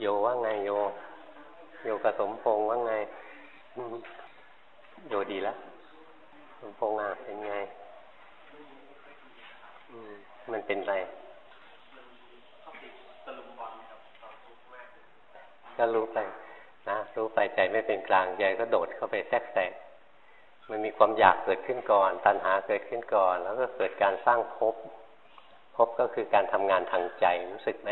โยว่าไงโย โยกับสมพงว่าไง โยดีแล้วสมพงอะเป็นไง มันเป็นไรก็รู้ไปนะรู้ไปใจไม่เป็นกลางใจก็โดดเข้าไปแทรกแซงมันมีความอยากเกิดขึ้นก่อน ตัณหาเกิดขึ้นก่อน แล้วก็เกิดการสร้างภพภพก็คือการทำงานทางใจรู้สึกไหม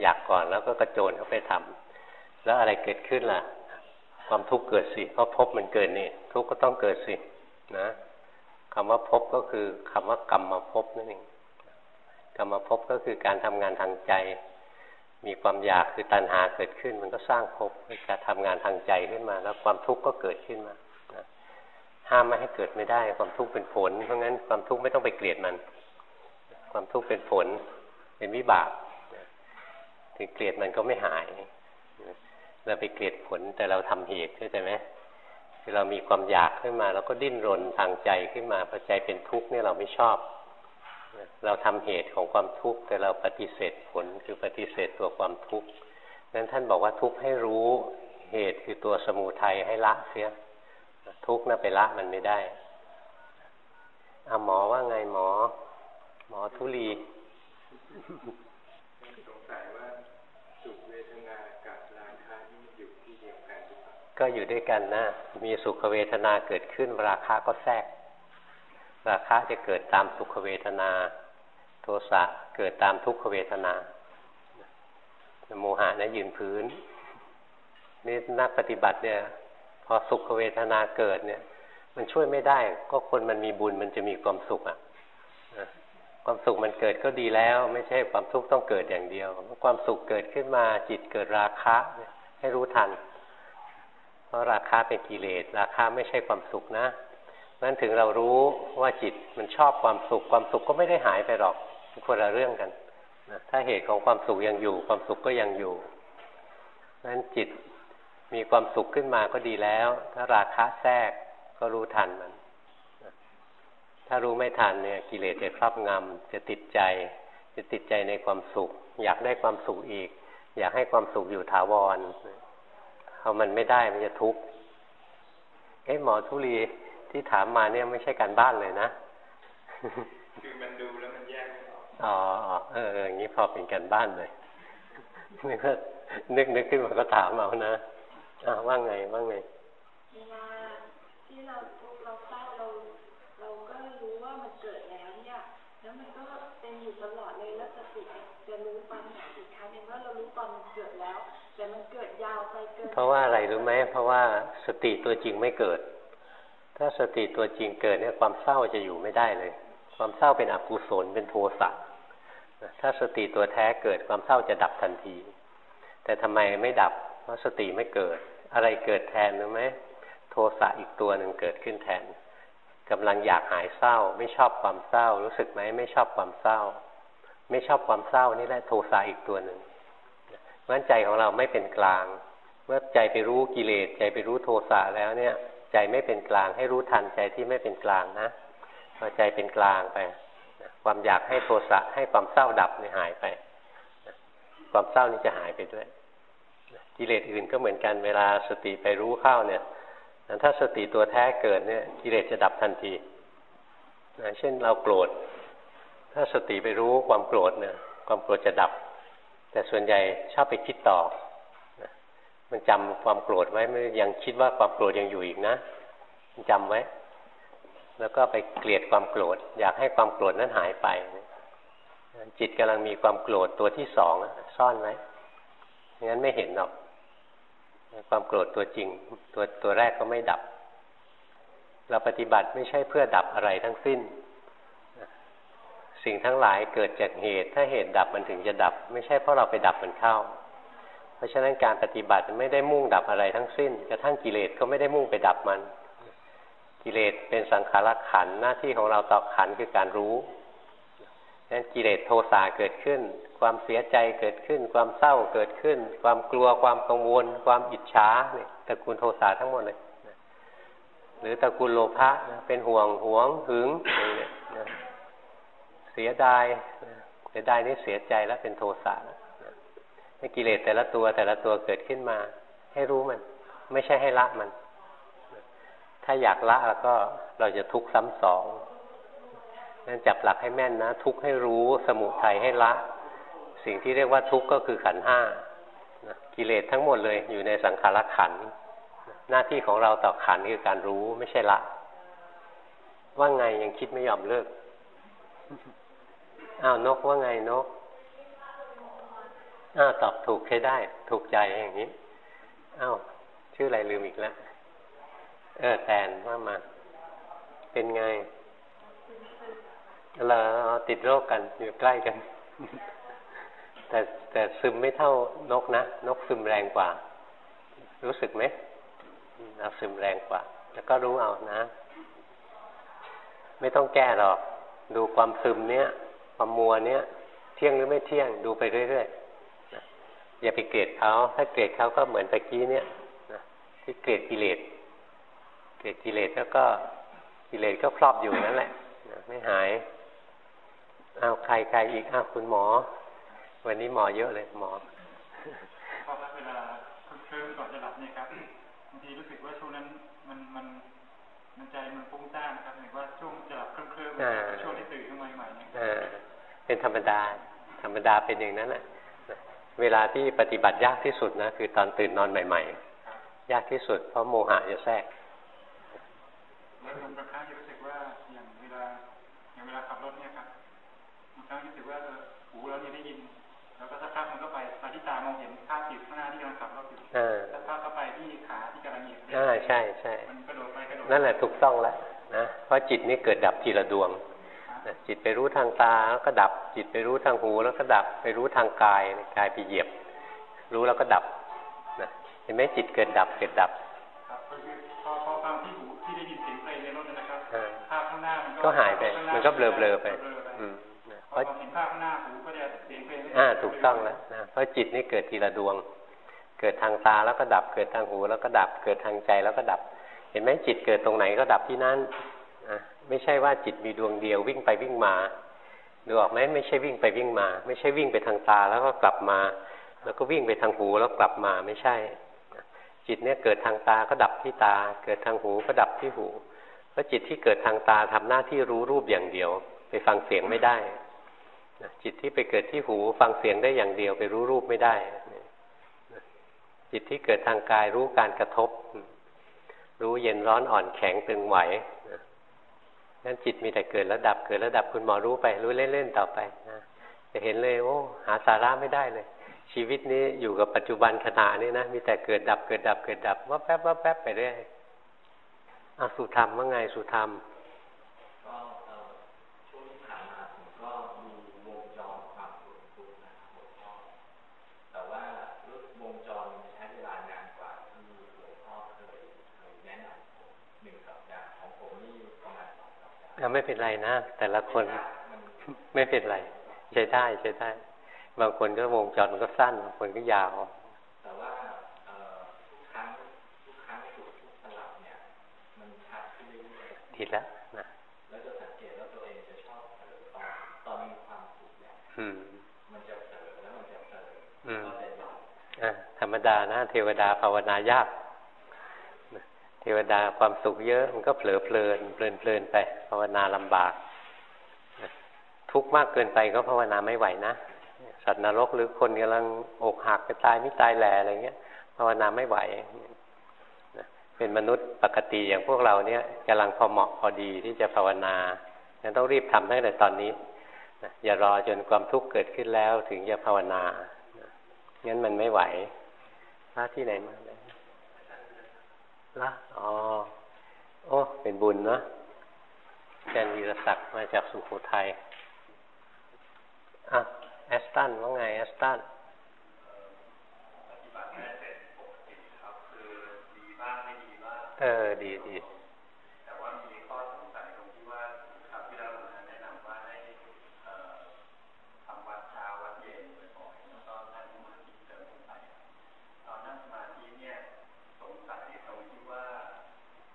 อยากก่อนแล้วก็กระโจนเข้าไปทำแล้วอะไรเกิดขึ้นล่ะ ความทุกข์เกิดสิเพราะภพมันเกิดนี่ทุกข์ก็ต้องเกิดสินะคำว่าภพก็คือคำว่ากรรมมาภพนั่นเองกรรมภพบก็คือการทำงานทางใจ มีความอยากคือตัณหาเกิดขึ้น มันก็สร้างภพการทำงานทางใจขึ้นมา แล้วความทุกข์ก็เกิดขึ้นมาห้ามไม่ให้เกิดไม่ได้ ความทุกข์เป็นผล เพราะงั้นความทุกข์ไม่ต้องไปเกลียดมัน ความทุกข์เป็นผลเป็นวิบาก ถึงเกลียดมันก็ไม่หาย เราไปเกลียดผลแต่เราทำเหตุเข้าใจไหมคือเรามีความอยากขึ้นมาเราก็ดิ้นรนทางใจขึ้นมาพอใจเป็นทุกข์เนี่ยเราไม่ชอบ เราทำเหตุของความทุกข์แต่เราปฏิเสธผลคือปฏิเสธตัวความทุกข์นั้นท่านบอกว่าทุกข์ให้รู้เหตุคือตัวสมุทัยให้ละเสีย ทุกข์น่ะไปละมันไม่ได้อาหมอว่าไงหมอ หมอทุลีสงสัยว่าสุขเวทนากับราคะนี่อยู่ที่เดียวกัน ก็อยู่ด้วยกันนะ มีสุขเวทนาเกิดขึ้น ราคะก็แทรก ราคะจะเกิดตามสุขเวทนา โทสะเกิดตามทุกขเวทนา โมหะนะยืนพื้น นี่นักปฏิบัติเนี่ย พอสุขเวทนาเกิดเนี่ย มันช่วยไม่ได้ ก็คนมันมีบุญมันจะมีความสุขอะความสุขมันเกิดก็ดีแล้ว ไม่ใช่ความทุกข์ต้องเกิดอย่างเดียว ความสุขเกิดขึ้นมาจิตเกิดราคะให้รู้ทัน เพราะราคะเป็นกิเลสราคะไม่ใช่ความสุขนะนั้นถึงเรารู้ว่าจิตมันชอบความสุขความสุขก็ไม่ได้หายไปหรอกคนละเรื่องกันนะถ้าเหตุของความสุขยังอยู่ ความสุขก็ยังอยู่นั้นจิตมีความสุขขึ้นมาก็ดีแล้ว ถ้าราคะแทรกก็รู้ทันมัน ถ้ารู้ไม่ทันเนี่ย กิเลสจะครอบงำจะติดใจ จะติดใจในความสุข อยากได้ความสุขอีก อยากให้ความสุขอยู่ถาวร พอมันไม่ได้มันจะทุกข์เอ้หมอทุลีที่ถามมาเนี่ยไม่ใช่การบ้านเลยนะ คือมันดูแล้วมันแยกไม่ออกอ๋อเอออย่างนี้พอเป็นการบ้านเลยนึกนึกนึกขึ้นมาก็ถามเอานะอ่าว่าไงว่าไงเวลาที่เราเราเศร้าเรา เราก็รู้ว่ามันเกิดแล้วเนี่ย แล้วมันก็เป็นอยู่ตลอดเลยแล้วสติจะรู้ตอนอีกครั้งหนึ่งว่าเรารู้ตอนมันเกิดแล้ว แต่มันเกิดยาวไปเกินเพราะว่าอะไรรู้ไหมเพราะว่าสติตัวจริงไม่เกิด ถ้าสติตัวจริงเกิดเนี่ยความเศร้าจะอยู่ไม่ได้เลย ความเศร้าเป็นอกุศลเป็นโทสะถ้าสติตัวแท้เกิดความเศร้าจะดับทันที แต่ทำไมไม่ดับ เพราะสติไม่เกิด อะไรเกิดแทนรู้ไหมโทสะอีกตัวหนึ่งเกิดขึ้นแทนกำลังอยากหายเศร้า ไม่ชอบความเศร้า รู้สึกไหมไม่ชอบความเศร้า ไม่ชอบความเศร้านี่แหละโทสะอีกตัวหนึ่ง ราะใจของเราไม่เป็นกลาง เมื่อใจไปรู้กิเลสใจไปรู้โทสะแล้วเนี่ย ใจไม่เป็นกลางให้รู้ทันใจที่ไม่เป็นกลางนะพอใจเป็นกลางไปความอยากให้โทสะให้ความเศร้าดับเนี่ยหายไป ความเศร้านี้จะหายไปด้วยกิเลสอื่นก็เหมือนกันเวลาสติไปรู้เข้าเนี่ยถ้าสติตัวแท้เกิดเนี่ยกิเลสจะดับทันทีนะเช่นเราโกรธ ถ้าสติไปรู้ความโกรธเนี่ย ความโกรธจะดับ แต่ส่วนใหญ่ชอบไปคิดต่อ มันจำความโกรธไว้ไม่ยังคิดว่าความโกรธยังอยู่อีกนะมันจำไว้ แล้วก็ไปเกลียดความโกรธ อยากให้ความโกรธนั้นหายไป จิตกำลังมีความโกรธตัวที่สองซ่อนไว้งั้นไม่เห็นหรอก ความโกรธตัวจริง ตัวตัวแรกก็ไม่ดับ เราปฏิบัติไม่ใช่เพื่อดับอะไรทั้งสิ้น สิ่งทั้งหลายเกิดจากเหตุ ถ้าเหตุดับมันถึงจะดับ ไม่ใช่เพราะเราไปดับมันเข้า เพราะฉะนั้นการปฏิบัติไม่ได้มุ่งดับอะไรทั้งสิ้น กระทั่งกิเลสก็ไม่ได้มุ่งไปดับมัน กิเลสเป็นสังขารขันหน้าที่ของเราต่อขันคือการรู้นั้นกิเลสโทสะเกิดขึ้น ความเสียใจเกิดขึ้น ความเศร้าเกิดขึ้น ความกลัวความกังวล ความอิจฉาเนี่ยตระกูลโทสะทั้งหมดเลยหรือตระกูลโลภะเป็นห่วงหวงหึงอะไรเนี่ย เสียดายเสียดายนี่เสียใจแล้วเป็นโทสะให้กิเลสแต่ละตัวแต่ละตัวเกิดขึ้นมา ให้รู้มัน ไม่ใช่ให้ละมัน ถ้าอยากละแล้วก็เราจะทุกข์ซ้ำสองนั่นจับหลักให้แม่นนะ ทุกข์ให้รู้สมุทัยให้ละ สิ่งที่เรียกว่าทุกข์ก็คือขันห้ากิเลสทั้งหมดเลยอยู่ในสังขารขัน หน้าที่ของเราต่อขันคือการรู้ไม่ใช่ละ ว่าไงยังคิดไม่ยอมเลิก อ้าวนกว่าไงนกอ้าวตอบถูกใช้ได้ ถูกใจอย่างนี้อ้าวชื่ออะไรลืมอีกแล้วเออแทนว่ามา เป็นไงเราติดโรคกันอยู่ใกล้กัน แต่แต่ซึมไม่เท่านกนะ นกซึมแรงกว่า รู้สึกไหมเราซึมแรงกว่า แล้วก็รู้เอานะ ไม่ต้องแก้หรอก ดูความซึมเนี้ย ความมัวเนี้ยเที่ยงหรือไม่เที่ยงดูไปเรื่อยๆอย่าไปเกลียดเขาถ้าเกลียดเขาก็เหมือนตะกี้เนี้ยที่เกลียดกิเลสเกลียดกิเลสแล้วก็กิเลสก็ครอบอยู่นั่นแหละไม่หายเอาใครใครอีกอ้าวคุณหมอ วันนี้หมอเยอะเลยหมอพอเวลาเคลิ้มก่อนจะหลับเนี่ยครับบางทีรู้สึกว่าช่วงนั้นมันมันมันใจมันฟุ้งซ่านนะครับเห็นว่าช่วงจะหลับเคลิ้มเคลิ้มช่วงที่ตื่นขึ้นมาใหม่เนี่ย เป็นธรรมดา ธรรมดาเป็นอย่างนั้นแหละเวลาที่ปฏิบัติยากที่สุดนะ คือตอนตื่นนอนใหม่ ๆ ยากที่สุดเพราะโมหะจะแทรกแล้วบางครั้งรู้สึกว่าอย่างเวลาอย่างเวลาขับรถเนี่ยครับบางครั้งรู้สึกว่าหูเราเนี่ยได้ยิน แล้วก็สักพักมันก็ไปมาที่ตามองเห็นภาพจิตข้างหน้าที่กำลังขับรถอยู่สักพักก็ไปที่ขาที่กำลังเหยียบอ่าใช่ใช่มันกระโดดไปกระโดดนั่นแหละถูกต้องแล้วนะเพราะจิตนี่เกิดดับทีละดวง จิตไปรู้ทางตาแล้วก็ดับ จิตไปรู้ทางหูแล้วก็ดับ ไปรู้ทางกายกายไปเหยียบ รู้แล้วก็ดับนะเห็นไหมจิตเกิดดับเกิดดับก็หายไป มันก็เบลอเบลอไปอืมเพราะเห็นภาพหน้าหูก็จะเสียงเพลงอ่าถูกต้องแล้วนะเพราะจิตนี่เกิดทีละดวง เกิดทางตาแล้วก็ดับ เกิดทางหูแล้วก็ดับ เกิดทางใจแล้วก็ดับ เห็นไหมจิตเกิดตรงไหนก็ดับที่นั่นอะ ไม่ใช่ว่าจิตมีดวงเดียววิ่งไปวิ่งมาดูออกไหมไม่ใช่วิ่งไปวิ่งมา ไม่ใช่วิ่งไปทางตาแล้วก็กลับมา แล้วก็วิ่งไปทางหูแล้วกลับมาไม่ใช่ จิตเนี่ยเกิดทางตาก็ดับที่ตา เกิดทางหูก็ดับที่หูเพราะจิตที่เกิดทางตาทำหน้าที่รู้รูปอย่างเดียว ไปฟังเสียงไม่ได้จิตที่ไปเกิดที่หูฟังเสียงได้อย่างเดียว ไปรู้รูปไม่ได้จิตที่เกิดทางกายรู้การกระทบ รู้เย็นร้อนอ่อนแข็งตึงไหว นั้นจิตมีแต่เกิดแล้วดับเกิดแล้วดับคุณหมอรู้ไป รู้เล่นๆต่อไปนะจะเห็นเลยโอ้หาสาระไม่ได้เลย ชีวิตนี้อยู่กับปัจจุบันขณะนี้นะมีแต่เกิดดับเกิดดับเกิดดับว่าแป๊บว่าแป๊บไปเรื่อยอสุธรรมว่าไงสุธรรมก็ช่วงที่ผ่านมาผมก็ดูวงจรความสุขทุกนะครับแต่ว่าวงจรใช้เวลานานกว่าที่หลวงพ่อเคยเคยแนะนำผมหนึ่งสัปดาห์ของผมนี่ประมาณสองสัปดาห์ ไม่เป็นไรนะ แต่ละคนไม่เป็นไรใช้ได้ใช้ได้ บางคนก็วงจรมันก็สั้นบางคนก็ยาวผิดแล้วนะแล้วจะสังเกตว่าตัวเองจะชอบเผลอตอนตอนมีความสุขเนี่ยมันจะเผลอแล้วมันจะเผลอก็เลยหลับอ่าธรรมดานะ เทวดาภาวนายาก เทวดาความสุขเยอะมันก็เผลอเพลินเพลินเพลินไปภาวนาลำบาก ทุกข์มากเกินไปก็ภาวนาไม่ไหวนะสัตว์นรกหรือคนกำลังอกหักไปตายไม่ตายแหล่อะไรเงี้ยภาวนาไม่ไหวเป็นมนุษย์ปกติอย่างพวกเราเนี่ยกำลังพอเหมาะพอดีที่จะภาวนางั้นต้องรีบทำตั้งแต่ตอนนี้อย่ารอจนความทุกข์เกิดขึ้นแล้วถึงจะภาวนางั้นมันไม่ไหวพระที่ไหนมา ละอ๋อโอ้ เป็นบุญเนาะแจนวีรศักดิ์มาจากสุโขทัยอะแอสตันว่าไง แอสตันเออ ดีดีแต่ว่ามีข้อสงสัยตรงที่ว่าครับที่เราแนะนำว่าให้ทำวัดเช้าวัดเย็นบ่อยๆแล้วก็นั่งสมาธิเสริมสงสัยตอนนั่งสมาธิเนี่ยสงสัยตรงที่ว่า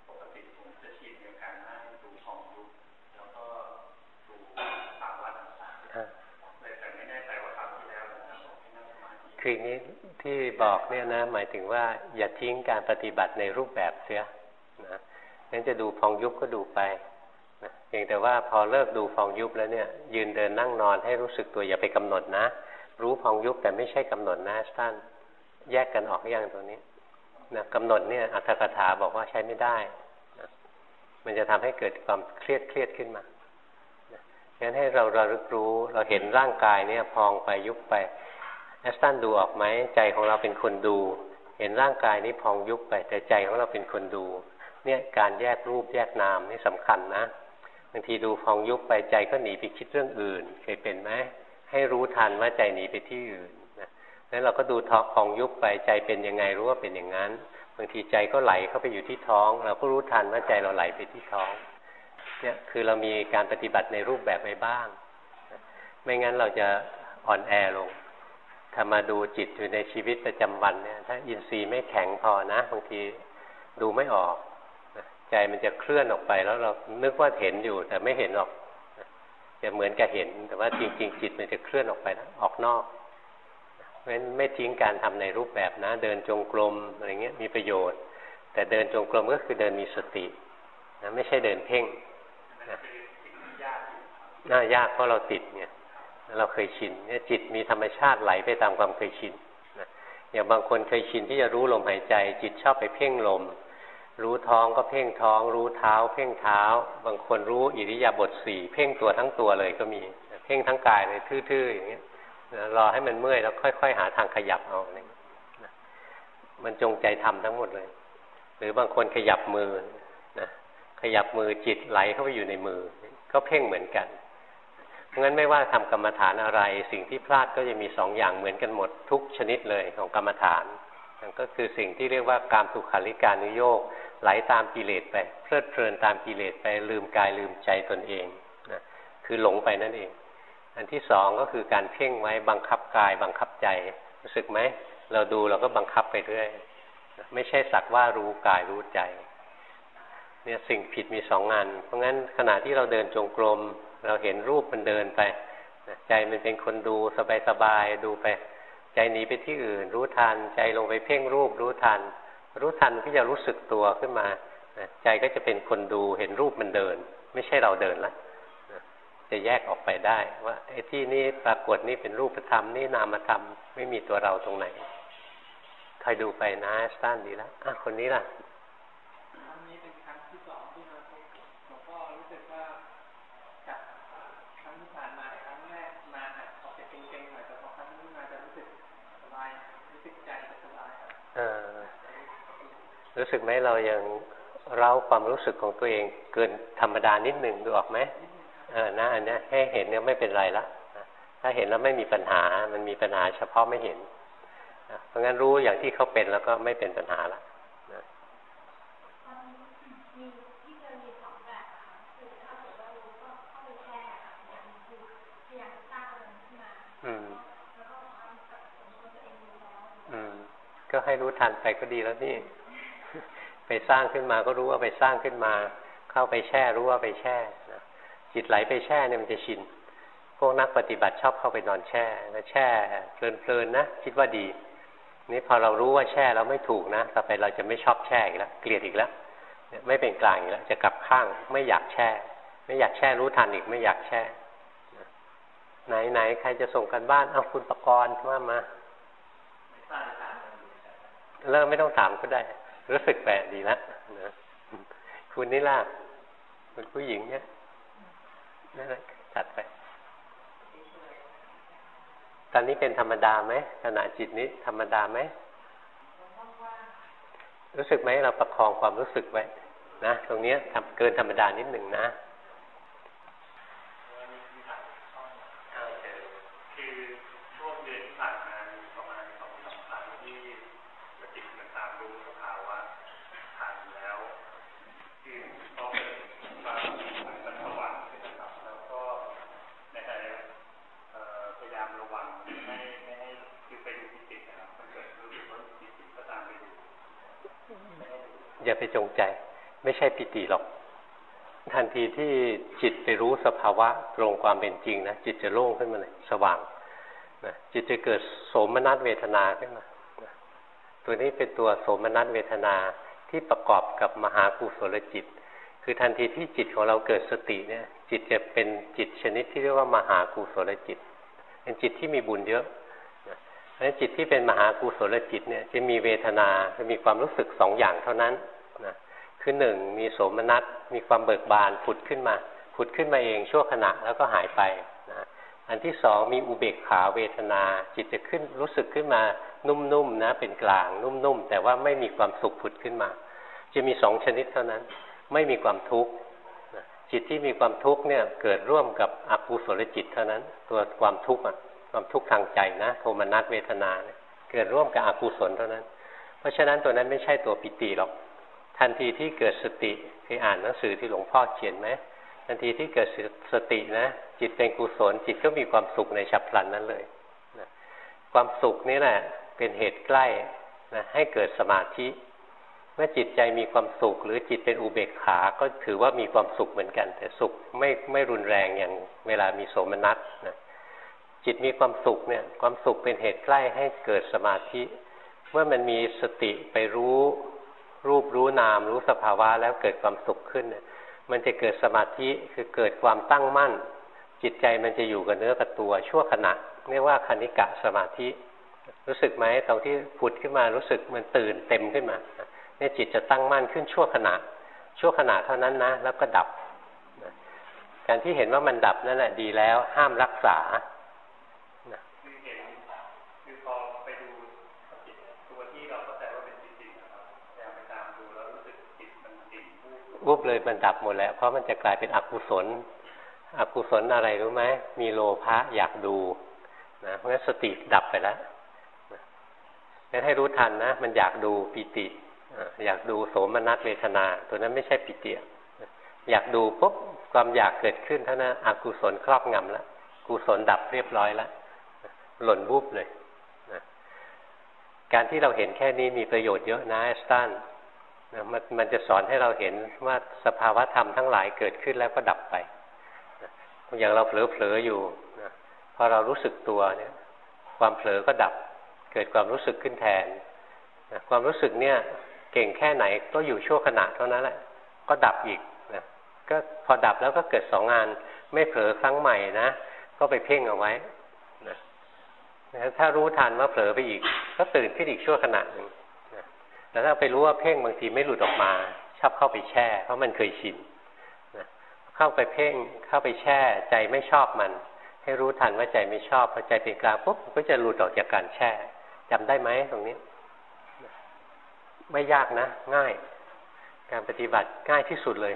ปกติผมจะชินกับการนั่งดูทองดูแล้วก็ดูตามวัดต่างๆเลยแต่ไม่แน่ใจว่าคราวที่แล้วนะบอกให้นั่งสมาธิ คืออย่างนี้ ที่บอกเนี่ยนะ หมายถึงว่า อย่าทิ้งการปฏิบัติในรูปแบบเสียนะงั้นจะดูพองยุบก็ดูไปนะเพียงแต่ว่าพอเลิกดูพองยุบแล้วเนี่ย ยืนเดินนั่งนอนให้รู้สึกตัวอย่าไปกำหนดนะ รู้พองยุบแต่ไม่ใช่กำหนดนะท่านแยกกันออกอย่างตรงนี้นะกำหนดเนี่ยอัตถกถาบอกว่าใช้ไม่ได้นะมันจะทำให้เกิดความเครียดเครียดขึ้นมางั้นให้เราระลึกรู้เราเห็นร่างกายเนี่ยพองไปยุบไป แอสตันดูออกไหมใจของเราเป็นคนดู เห็นร่างกายนี้พองยุบไป แต่ใจของเราเป็นคนดู เนี่ยการแยกรูปแยกนามนี่สำคัญนะบางทีดูพองยุบไปใจก็หนีไปคิดเรื่องอื่น เคยเป็นไหมให้รู้ทันว่าใจหนีไปที่อื่นนะแล้วเราก็ดูท้องพองยุบไปใจเป็นยังไงรู้ว่าเป็นอย่างนั้นบางทีใจก็ไหลเข้าไปอยู่ที่ท้อง เราก็รู้ทันว่าใจเราไหลไปที่ท้องเนี่ยคือเรามีการปฏิบัติในรูปแบบไปบ้าง ไม่งั้นเราจะอ่อนแอลง ถ้ามาดูจิตอยู่ในชีวิตประจำวันเนี่ย ถ้าอินทรีย์ไม่แข็งพอนะบางทีดูไม่ออกใจมันจะเคลื่อนออกไปแล้วเรานึกว่าเห็นอยู่แต่ไม่เห็นหรอกจะเหมือนกับเห็น แต่ว่าจริง ๆ จิตมันจะเคลื่อนออกไปนะออกนอกเพราะฉะนั้นไม่ทิ้งการทำในรูปแบบนะ เดินจงกรมอะไรเงี้ยมีประโยชน์ แต่เดินจงกรมก็คือเดินมีสตินะไม่ใช่เดินเพ่งนะน่ายากเพราะเราติดเนี่ย เราเคยชินเนี่ยจิตมีธรรมชาติไหลไปตามความเคยชินนะอย่างบางคนเคยชินที่จะรู้ลมหายใจ จิตชอบไปเพ่งลม รู้ท้องก็เพ่งท้อง รู้เท้า เพ่งเท้า บางคนรู้อิริยาบถสี่เพ่งตัวทั้งตัวเลยก็มี เพ่งทั้งกายเลยทื่อๆอย่างเงี้ยรอให้มันเมื่อยแล้วค่อย ๆ หาทางขยับเอาอะไรมันจงใจทำทั้งหมดเลย หรือบางคนขยับมือนะขยับมือจิตไหลเข้าไปอยู่ในมือ ก็เพ่งเหมือนกันเพราะ งั้นไม่ว่าทำกรรมฐานอะไร สิ่งที่พลาดก็จะมีสองอย่างเหมือนกันหมดทุกชนิดเลยของกรรมฐานนั่นก็คือสิ่งที่เรียกว่าการสุขาริการนุโยกไหลตามกิเลสไปเพลิดเพลินตามกิเลสไปลืมกายลืมใจตนเองนะคือหลงไปนั่นเอง อันที่สองก็คือการเพ่งไว้บังคับกายบังคับใจ รู้สึกไหมเราดูเราก็บังคับไปเรื่อยไม่ใช่สักว่ารู้กายรู้ใจเนี่ยสิ่งผิดมีสองงาน เพราะงั้นขณะที่เราเดินจงกรม เราเห็นรูปมันเดินไปใจมันเป็นคนดูสบายๆดูไป ใจหนีไปที่อื่น รู้ทัน ใจลงไปเพ่งรูปรู้ทัน รู้ทันก็จะรู้สึกตัวขึ้นมาใจก็จะเป็นคนดูเห็นรูปมันเดิน ไม่ใช่เราเดินละจะแยกออกไปได้ ว่าไอ้ที่นี่ปรากฏนี่เป็นรูปธรรมนี่นามธรรมไม่มีตัวเราตรงไหนใครดูไปนะสั้นดีแล้วอะคนนี้ล่ะ รู้สึกไหมเรายังเร้าความรู้สึกของตัวเอง เกินธรรมดานิดหนึ่งดูออกไหมเออนะอันนี้ให้เห็นเนี่ยไม่เป็นไรละถ้าเห็นแล้วไม่มีปัญหา มันมีปัญหาเฉพาะไม่เห็นเพราะงั้นรู้อย่างที่เขาเป็นแล้วก็ไม่เป็นปัญหาละอืมอืมก็ให้รู้ทันไปก็ดีแล้วนี่ ไปสร้างขึ้นมาก็รู้ว่าไปสร้างขึ้นมา เข้าไปแช่รู้ว่าไปแช่นะจิตไหลไปแช่เนี่ยมันจะชิน พวกนักปฏิบัติชอบเข้าไปนอนแช่แล้วแช่เพลินๆนะคิดว่าดี นี่พอเรารู้ว่าแช่แล้วไม่ถูกนะต่อไปเราจะไม่ชอบแช่อีกแล้วเกลียดอีกแล้วไม่เป็นกลางอีกแล้วจะกลับข้างไม่อยากแช่ ไม่อยากแช่รู้ทันอีกไม่อยากแช่ไหนไหนใครจะส่งกันบ้านเอาคุณประกรณ์ว่ามาเริ่มไม่ต้องถามก็ได้ รู้สึกแปลกดีแล้วนะคุณนี่ล่ะคุณผู้หญิงเนี่ยนั่นแหละตัดไป ตอนนี้เป็นธรรมดาไหมขณะจิตนี้ธรรมดาไหมรู้สึกไหมเราประคองความรู้สึกไว้นะตรงนี้ทำเกินธรรมดานิดหนึ่งนะ อย่าไปจงใจ ไม่ใช่ปิติหรอก ทันทีที่จิตไปรู้สภาวะตรงความเป็นจริงนะจิตจะโล่งขึ้นมาเลยสว่างนะจิตจะเกิดโสมนัสเวทนาขึ้นมาตัวนี้เป็นตัวโสมนัสเวทนาที่ประกอบกับมหากุศลจิต คือทันทีที่จิตของเราเกิดสติเนี่ย จิตจะเป็นจิตชนิดที่เรียกว่ามหากุศลจิต เป็นจิตที่มีบุญเยอะเพราะฉะนั้นจิตที่เป็นมหากุศลจิตเนี่ยจะมีเวทนาจะมีความรู้สึกสองอย่างเท่านั้น คือหนึ่งมีโสมนัสมีความเบิกบานผุดขึ้นมา ผุดขึ้นมาเองชั่วขณะแล้วก็หายไปนะอันที่สองมีอุเบกขาเวทนา จิตจะขึ้นรู้สึกขึ้นมานุ่มๆนะเป็นกลางนุ่มๆ แต่ว่าไม่มีความสุขผุดขึ้นมา จะมีสองชนิดเท่านั้น ไม่มีความทุกข์จิตที่มีความทุกข์เนี่ยเกิดร่วมกับอกุศลจิตเท่านั้น ตัวความทุกข์อะความทุกข์ทางใจนะโทมนัสเวทนาเนเกิดร่วมกับอกุศลเท่านั้น เพราะฉะนั้นตัวนั้นไม่ใช่ตัวปิติหรอก ทันทีที่เกิดสติเคยอ่านหนังสือที่หลวงพ่อเขียนไหมทันทีที่เกิดสตินะ จิตเป็นกุศล จิตก็มีความสุขในฉับพลันนั้นเลยนะความสุขนี้แหละเป็นเหตุใกล้นะให้เกิดสมาธิ เมื่อจิตใจมีความสุข หรือจิตเป็นอุเบกขา ก็ถือว่ามีความสุขเหมือนกัน แต่สุขไม่ไม่รุนแรงอย่างเวลามีโสมนัสนะจิตมีความสุขเนี่ยความสุขเป็นเหตุใกล้ให้เกิดสมาธิ เมื่อมันมีสติไปรู้ รูปรู้นาม รู้สภาวะแล้วเกิดความสุขขึ้น มันจะเกิดสมาธิคือเกิดความตั้งมั่น จิตใจมันจะอยู่กับเนื้อกับตัวชั่วขณะเรียกว่าคณิกะสมาธิ รู้สึกไหมตรงที่ผุดขึ้นมารู้สึกมันตื่นเต็มขึ้นมาเนี่ยจิตจะตั้งมั่นขึ้นชั่วขณะ ชั่วขณะเท่านั้นนะ แล้วก็ดับการที่เห็นว่ามันดับนั่นแหละดีแล้วห้ามรักษา วุบเลยมันดับหมดแล้ว เพราะมันจะกลายเป็นอกุศล อกุศลอะไรรู้ไหมมีโลภะอยากดูนะเพราะฉะนั้นสติดับไปแล้วงั้นให้รู้ทันนะ มันอยากดูปิติอยากดูโสมนัสเวทนา ตัวนั้นไม่ใช่ปิติอยากดูปุ๊บความอยากเกิดขึ้นเท่านั้นอกุศลครอบงำแล้วกุศลดับเรียบร้อยแล้วหล่นบุบเลยนะการที่เราเห็นแค่นี้มีประโยชน์เยอะนะแอสตันน มันมันจะสอนให้เราเห็นว่าสภาวะธรรมทั้งหลายเกิดขึ้นแล้วก็ดับไปอย่างเราเผลอๆอยู่นะพอเรารู้สึกตัวเนี่ย ความเผลอก็ดับ เกิดความรู้สึกขึ้นแทนนะความรู้สึกเนี่ย เก่งแค่ไหนก็อยู่ชั่วขณะเท่านั้นแหละ ก็ดับอีกนะก็พอดับแล้วก็เกิดสองงาน ไม่เผลอครั้งใหม่นะก็ไปเพ่งเอาไว้นะถ้ารู้ทันว่าเผลอไปอีก ก็ตื่นขึ้นอีกชั่วขณะหนึ่ง แต่ถ้าไปรู้ว่าเพ่งบางทีไม่หลุดออกมาชอบเข้าไปแช่ เพราะมันเคยชินนะเข้าไปเพ่งเข้าไปแช่ ใจไม่ชอบมัน ให้รู้ทันว่าใจไม่ชอบพอใจเป็นกลางปุ๊บก็จะหลุดออกจากการแช่จำได้ไหมตรงนี้ ไม่ยากนะ ง่าย การปฏิบัติง่ายที่สุดเลย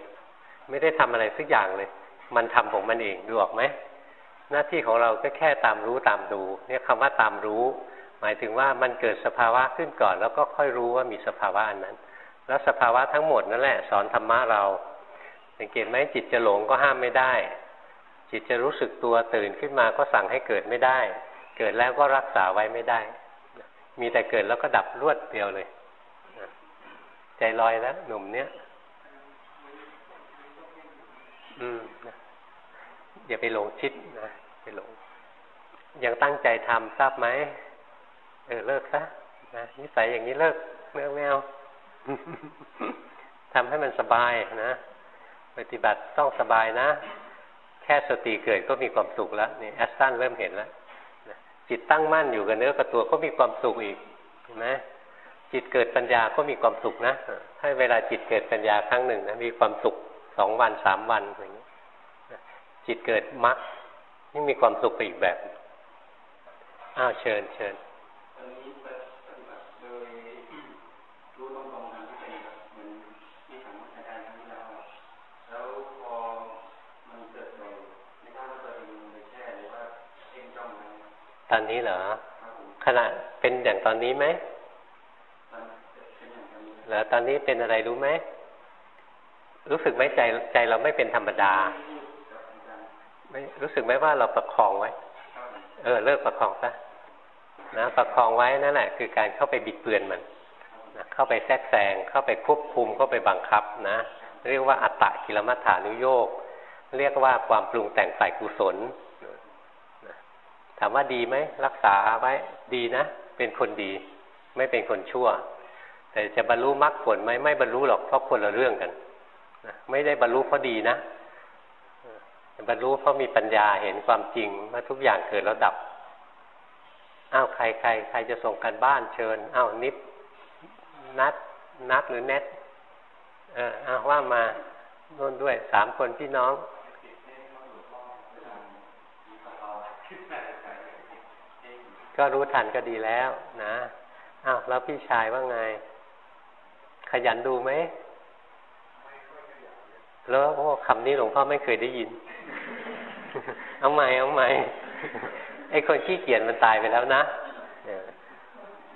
ไม่ได้ทำอะไรสักอย่างเลย มันทำของมันเองดูออกไหมหน้าที่ของเราก็แค่ตามรู้ตามดู เนี่ยคำว่าตามรู้ หมายถึงว่ามันเกิดสภาวะขึ้นก่อน แล้วก็ค่อยรู้ว่ามีสภาวะอันนั้น แล้วสภาวะทั้งหมดนั่นแหละ สอนธรรมะเราสังเกตไหมจิตจะหลงก็ห้ามไม่ได้ จิตจะรู้สึกตัวตื่นขึ้นมาก็สั่งให้เกิดไม่ได้ เกิดแล้วก็รักษาไว้ไม่ได้ มีแต่เกิดแล้วก็ดับรวดเดียวเลย ใจลอยแล้ว หนุ่มเนี้ยอืมอย่าไปหลงชิดนะไปหลงยังตั้งใจทำทราบไหม เออเลิกซะนะนิสัยอย่างนี้เลิกเลิกไม่เอาทำให้มันสบายนะ ปฏิบัติต้องสบายนะ แค่สติเกิดก็มีความสุขแล้วนี่แอสตันเริ่มเห็นแล้วจิตตั้งมั่นอยู่กับเนื้อกับตัวก็มีความสุขอีกเห็นไหมจิตเกิดปัญญาก็มีความสุขนะถ้าเวลาจิตเกิดปัญญาครั้งหนึ่งนะมีความสุขสองวันสามวันอย่างนี้จิตเกิดมรรคยิ่งมีความสุขไปอีกแบบอ้าวเชิญเชิญ ตอนนี้เหรอขณะเป็นอย่างตอนนี้ไหมแล้วตอนนี้เป็นอะไรรู้ไหมรู้สึกไหมใจใจเราไม่เป็นธรรมดา ไม่รู้สึกไหมว่าเราประคองไว้ เออ เลิกประคองซะนะประคองไว้นั่นแหละคือการเข้าไปบิดเบือนมันนะเข้าไปแทรกแซงเข้าไปควบคุมเข้าไปบังคับนะ เรียกว่าอัตตะกิลมัฏฐานุโยกเรียกว่าความปรุงแต่งฝ่ายกุศล ถามว่าดีไหมรักษาไว้ดีนะ เป็นคนดี ไม่เป็นคนชั่ว แต่จะบรรลุมรรคผลไหมไม่บรรลุหรอกเพราะคนละเรื่องกันไม่ได้บรรลุเพราะดีนะบรรลุเพราะมีปัญญาเห็นความจริงว่าทุกอย่างเกิดแล้วดับอ้าวใครใครใครจะส่งกันบ้านเชิญอ้าวนิดนัดนัดหรือเน็ตเอออ้าวว่ามาโน่นด้วยสามคนพี่น้อง ก็รู้ทันก็ดีแล้วนะอ้าวแล้วพี่ชายว่าไง ขยันดูไหมแล้วโอ้คำนี้หลวงพ่อไม่เคยได้ยิน เอาใหม่เอาใหม่ไอ้คนขี้เกียจมันตายไปแล้วนะ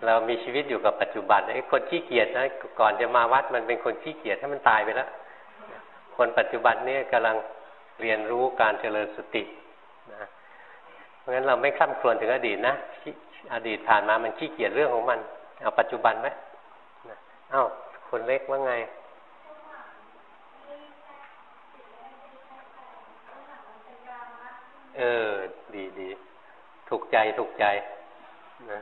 เรามีชีวิตอยู่กับปัจจุบันไอ้คนขี้เกียจนะก่อนจะมาวัดมันเป็นคนขี้เกียจถ้ามันตายไปแล้ว คนปัจจุบันนี่กำลังเรียนรู้การเจริญสตินะ เพราะฉะนั้นเราไม่ข้ามครวญถึงอดีตนะอดีตผ่านมามันขี้เกียจเรื่องของมัน เอาปัจจุบันไว้อ้าวคนเล็กว่าไงเออ ดีดี ถูกใจ ถูกใจ นะ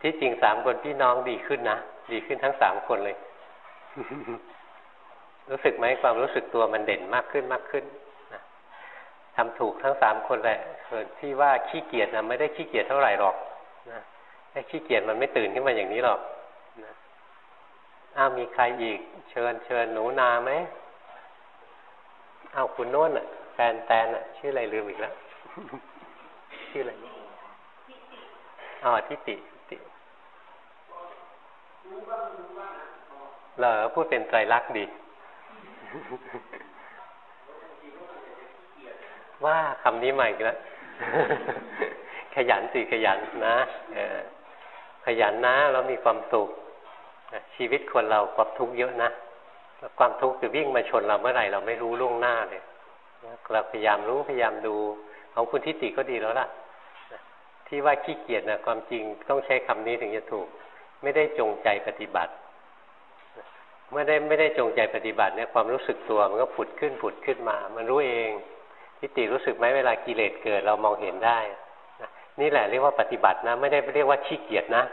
ที่จริงสามคนพี่น้องดีขึ้นนะ ดีขึ้นทั้งสามคนเลย รู้สึกไหมความรู้สึกตัวมันเด่นมากขึ้นมากขึ้น ทำถูกทั้งสามคนแหละส่วนที่ว่าขี้เกียจนะไม่ได้ขี้เกียจเท่าไหร่หรอกนะไอ้ขี้เกียจมันไม่ตื่นขึ้นมาอย่างนี้หรอกนะอ้าวมีใครอีก เชิญเชิญหนูนาไหมเอาคุณโน้นอะแฟนแตนอะ ชื่ออะไรลืมอีกแล้วชื่ออะไรอ๋อทิติติเหรอพูดเป็นไตรลักษณ์ดี ว่าคำนี้ใหม่อีกแล้วขยันสิขยันนะเอขยันนะแล้วมีความสุขชีวิตคนเราความทุกข์เยอะนะความทุกข์จะวิ่งมาชนเราเมื่อไหร่เราไม่รู้ล่วงหน้าเลยเราพยายามรู้พยายามดูของคุณทิฏฐิก็ดีแล้วล่ะ ที่ว่าขี้เกียจนะความจริงต้องใช้คำนี้ถึงจะถูก ไม่ได้จงใจปฏิบัติเมื่อได้ไม่ได้จงใจปฏิบัติเนี่ยความรู้สึกตัวมันก็ผุดขึ้นผุดขึ้นมา มันรู้เอง ทิฏฐิรู้สึกไหมเวลากิเลสเกิดเรามองเห็นได้ นี่แหละเรียกว่าปฏิบัตินะ ไม่ได้เรียกว่าขี้เกียจนะ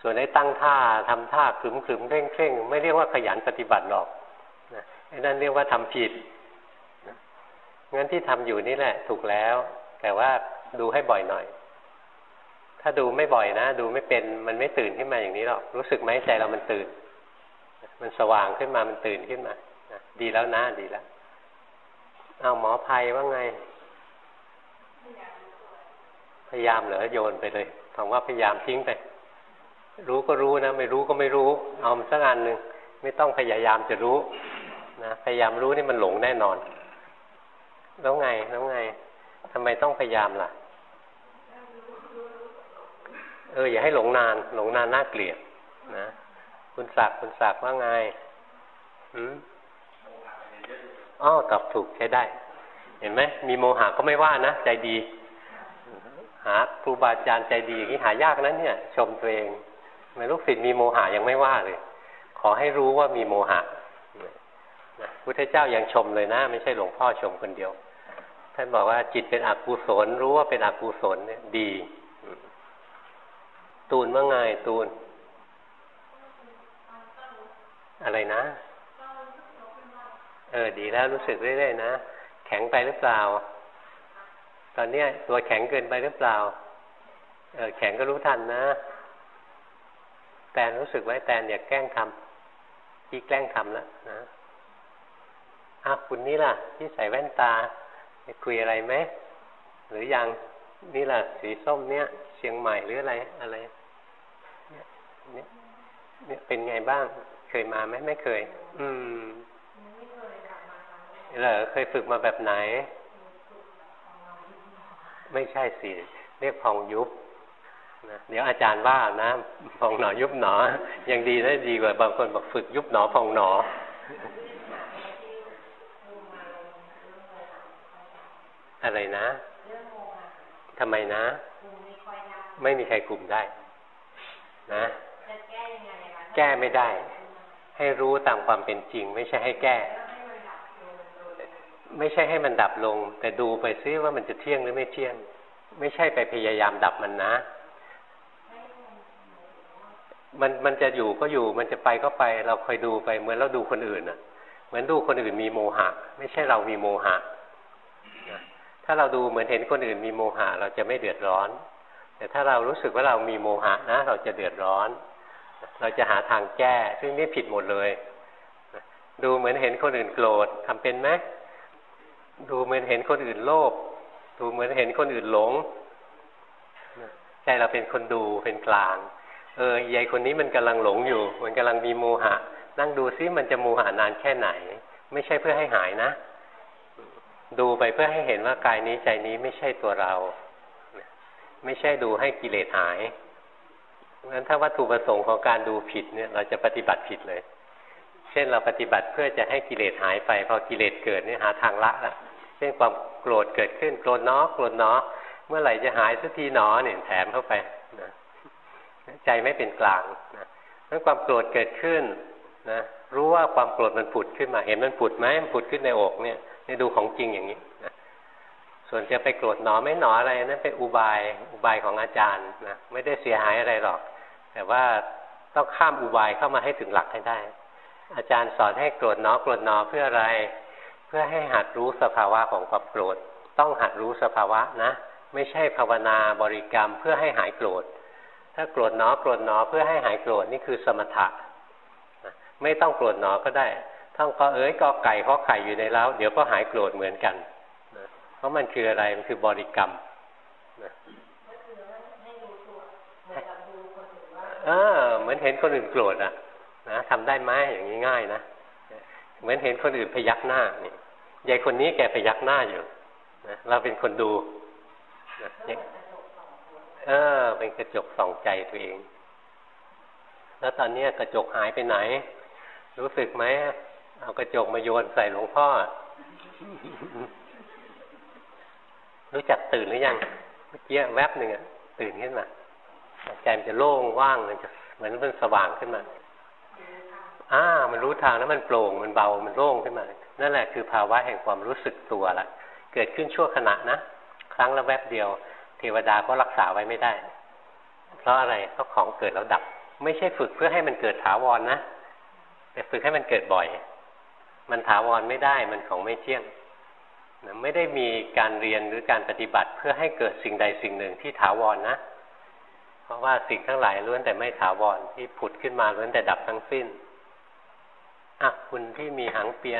ส่วนไอ้ตั้งท่าทำท่าขึมขึมเร่งเร่งไม่เรียกว่าขยันปฏิบัติหรอกนะนั่นเรียกว่าทำผิดงั้นที่ทำอยู่นี่แหละ ถูกแล้ว แต่ว่าดูให้บ่อยหน่อย ถ้าดูไม่บ่อยนะ ดูไม่เป็นมันไม่ตื่นขึ้นมาอย่างนี้หรอกรู้สึกไหมใจเรามันตื่น มันสว่างขึ้นมามันตื่นขึ้นมาดีแล้วนะดีแล้ว เอาหมอภัยว่าไง พยายามเหรอโยนไปเลยคำว่าพยายามทิ้งไป รู้ก็รู้นะ ไม่รู้ก็ไม่รู้ เอาสักอันหนึ่งไม่ต้องพยายามจะรู้นะพยายามรู้นี่มันหลงแน่นอน แล้วไงแล้วไงทำไมต้องพยายามล่ะ เอออย่าให้หลงนาน หลงนานน่าเกลียดนะคุณศักดิ์คุณศักดิ์ว่าไงอืม อ๋อตอบถูกใช้ได้ เห็นไหมมีโมหะก็ไม่ว่านะ ใจดี หาครูบาอาจารย์ใจดีอย่างนี้หายากนั้นเนี่ย ชมตัวเองไม่ลูกศิษย์มีโมหะยังไม่ว่าเลย ขอให้รู้ว่ามีโมหะพุทธเจ้ายังชมเลยนะ ไม่ใช่หลวงพ่อชมคนเดียว ท่านบอกว่าจิตเป็นอกุศลรู้ว่าเป็นอกุศลเนี่ยดี ตูนว่าไงตูน อะไรนะ เออดีแล้วรู้สึกเรื่อยๆนะแข็งไปหรือเปล่า ตอนเนี้ยตัวแข็งเกินไปหรือเปล่า เออแข็งก็รู้ทันนะแตนรู้สึกไว้แตนอย่าแกล้งทำที่แกล้งทำแล้วนะอ้าวคุณนี่ล่ะที่ใส่แว่นตาคุยอะไรไหมหรือยังนี่ล่ะสีส้มเนี้ยเชียงใหม่หรืออะไรอะไรเนี่ยเนี่ยเป็นไงบ้าง เคยมาไหมไม่เคย อืม เหรอเคยฝึกมาแบบไหน ไม่ใช่สิเรียกพองยุบนะเดี๋ยวอาจารย์ว่านะพองหนอยุบหนอ ยังดีนะดีกว่าบางคนบอกฝึกยุบหนอพองหนอ อะไรนะทำไมนะ ไม่มีใครกลุ่มได้ นะแก้ไม่ได้ ให้รู้ตามความเป็นจริง ไม่ใช่ให้แก้ ไม่ใช่ให้มันดับลง แต่ดูไปซิว่ามันจะเที่ยงหรือไม่เที่ยง ไม่ใช่ไปพยายามดับมันนะ มันมันจะอยู่ก็อยู่มันจะไปก็ไป เราคอยดูไปเหมือนเราดูคนอื่นอะ เหมือนดูคนอื่นมีโมหะ ไม่ใช่เรามีโมหะถ้าเราดูเหมือนเห็นคนอื่นมีโมหะ เราจะไม่เดือดร้อน แต่ถ้าเรารู้สึกว่าเรามีโมหะนะ เราจะเดือดร้อน เราจะหาทางแก้ ซึ่งนี่ผิดหมดเลย ดูเหมือนเห็นคนอื่นโกรธทำเป็นไหม ดูเหมือนเห็นคนอื่นโลภดูเหมือนเห็นคนอื่นหลงใจเราเป็นคนดูเป็นกลาง เออยายคนนี้มันกำลังหลงอยู่ มันกำลังมีโมหะ นั่งดูซิมันจะโมหะนานแค่ไหน ไม่ใช่เพื่อให้หายนะ ดูไปเพื่อให้เห็นว่ากายนี้ใจนี้ไม่ใช่ตัวเรา ไม่ใช่ดูให้กิเลสหายเพราะฉะนั้นถ้าวัตถุประสงค์ของการดูผิดเนี่ย เราจะปฏิบัติผิดเลย เช่นเราปฏิบัติเพื่อจะให้กิเลสหายไปพอกิเลสเกิดเนี่ยหาทางละแล้ว เช่นความโกรธเกิดขึ้นโกรธเนาะโกรธเนาะเมื่อไหร่จะหายสักทีหนอเนี่ยแถมเข้าไปนะใจไม่เป็นกลางนะเมื่อความโกรธเกิดขึ้นนะรู้ว่าความโกรธมันผุดขึ้นมา เห็นมันผุดไหมมันผุดขึ้นในอกเนี่ยนี่ดูของจริงอย่างนี้นะส่วนจะไปโกรธหนอไม่หนออะไรนั่นเป็นอุบายอุบายของอาจารย์นะไม่ได้เสียหายอะไรหรอก แต่ว่าต้องข้ามอุบายเข้ามาให้ถึงหลักให้ได้ อาจารย์สอนให้โกรธหนอโกรธหนอเพื่ออะไร เพื่อให้หัดรู้สภาวะของความโกรธ ต้องหัดรู้สภาวะนะ ไม่ใช่ภาวนาบริกรรมเพื่อให้หายโกรธ ถ้าโกรธหนอโกรธหนอเพื่อให้หายโกรธนี่คือสมถะไม่ต้องโกรธหนอก็ได้ท่องก็เอ้ยก็ไก่เพราะไข่อยู่ในเล้าเดี๋ยวก็หายโกรธเหมือนกันเพราะมันคืออะไรมันคือบริกรรมเออเหมือนเห็นคนอื่นโกรธอะนะทำได้ไหมอย่างนี้ง่ายนะเหมือนเห็นคนอื่นพยักหน้าเนี่ยายคนนี้แกพยักหน้าอยู่นะเราเป็นคนดูนะเออ เป็นกระจกส่องใจตัวเอง แล้วตอนนี้กระจกหายไปไหน รู้สึกไหมเอากระจกมาโยนใส่หลวงพ่อ รู้จักตื่นหรือยัง เมื่อกี้แวบหนึ่งอะตื่นขึ้นมาใจมันจะโล่งว่างมันจะเหมือนมันสว่างขึ้นมา อ่ามันรู้ทางแล้วมันโปร่งมันเบามันโล่งขึ้นมา นั่นแหละคือภาวะแห่งความรู้สึกตัวละเกิดขึ้นชั่วขณะนะ ครั้งละแวบเดียว เทวดาก็รักษาไว้ไม่ได้ เพราะอะไรเพราะของเกิดแล้วดับ ไม่ใช่ฝึกเพื่อให้มันเกิดถาวรนนะแต่ฝึกให้มันเกิดบ่อย มันถาวรไม่ได้มันของไม่เที่ยงนะไม่ได้มีการเรียนหรือการปฏิบัติเพื่อให้เกิดสิ่งใดสิ่งหนึ่งที่ถาวรนนะ เพราะว่าสิ่งทั้งหลายล้วนแต่ไม่ถาวรที่ผุดขึ้นมาล้วนแต่ดับทั้งสิ้น อะคุณที่มีหางเปีย